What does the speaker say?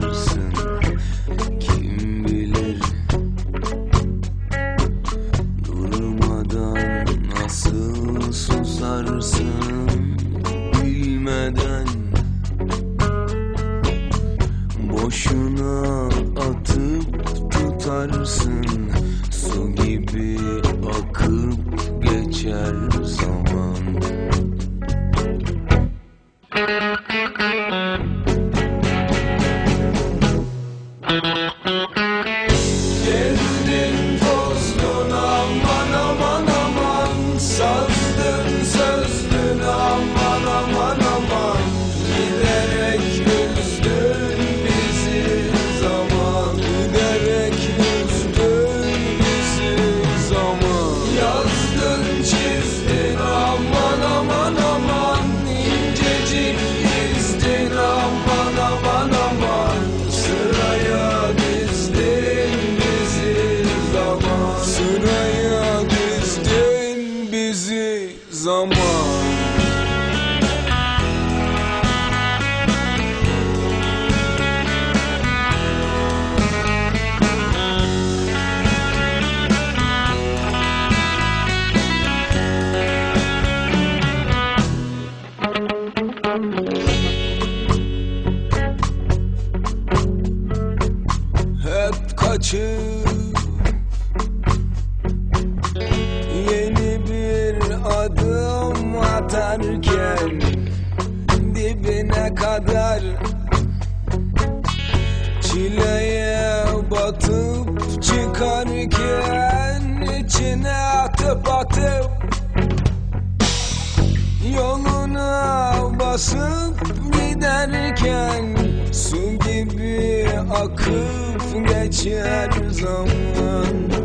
yaşarsın Kim bilir? Durmadan nasıl susarsın? Bilmeden. Boşuna atıp tutarsın. Su gibi akıp geçer zaman. Hep kaçır. akarken Dibine kadar. Çileye batıp çıkarken içine atıp atıp Yoluna basıp giderken Su gibi akıp geçer zaman.